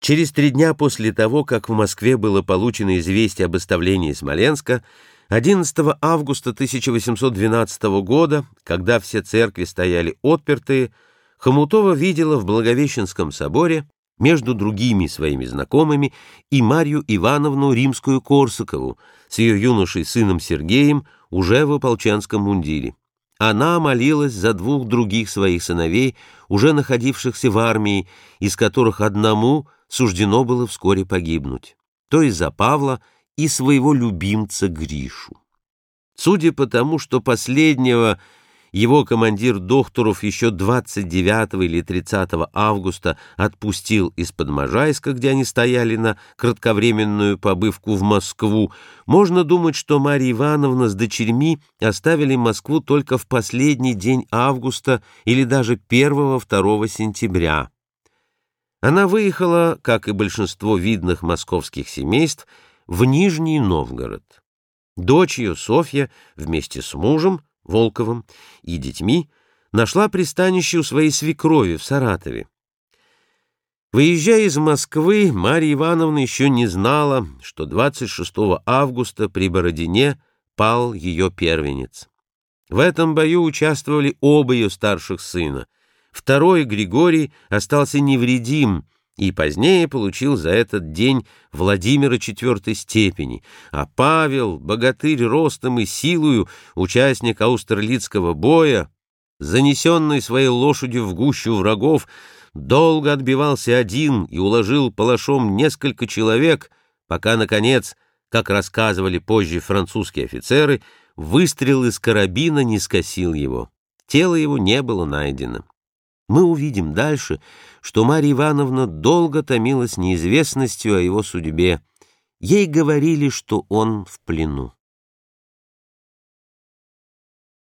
Через три дня после того, как в Москве было получено известие об оставлении Смоленска, 11 августа 1812 года, когда все церкви стояли отпертые, Хомутова видела в Благовещенском соборе между другими своими знакомыми и Марью Ивановну Римскую-Корсакову с ее юношей сыном Сергеем уже в ополченском мундире. Она молилась за двух других своих сыновей, уже находившихся в армии, из которых одному суждено было вскоре погибнуть, то есть за Павла и своего любимца Гришу. Судя по тому, что последнего его командир Докторов еще 29 или 30 августа отпустил из-под Можайска, где они стояли на кратковременную побывку в Москву, можно думать, что Марья Ивановна с дочерьми оставили Москву только в последний день августа или даже 1-2 сентября. Она выехала, как и большинство видных московских семейств, в Нижний Новгород. Дочь ее, Софья, вместе с мужем, Волковым и детьми нашла пристанище у своей свекрови в Саратове. Выезжая из Москвы, Марья Ивановна еще не знала, что 26 августа при Бородине пал ее первенец. В этом бою участвовали оба ее старших сына. Второй, Григорий, остался невредим, и позднее получил за этот день Владимира четвертой степени, а Павел, богатырь ростом и силою, участник аустерлицкого боя, занесенный своей лошадью в гущу врагов, долго отбивался один и уложил палашом несколько человек, пока, наконец, как рассказывали позже французские офицеры, выстрел из карабина не скосил его. Тело его не было найдено. Мы увидим дальше, что Марья Ивановна долго томилась неизвестностью о его судьбе. Ей говорили, что он в плену.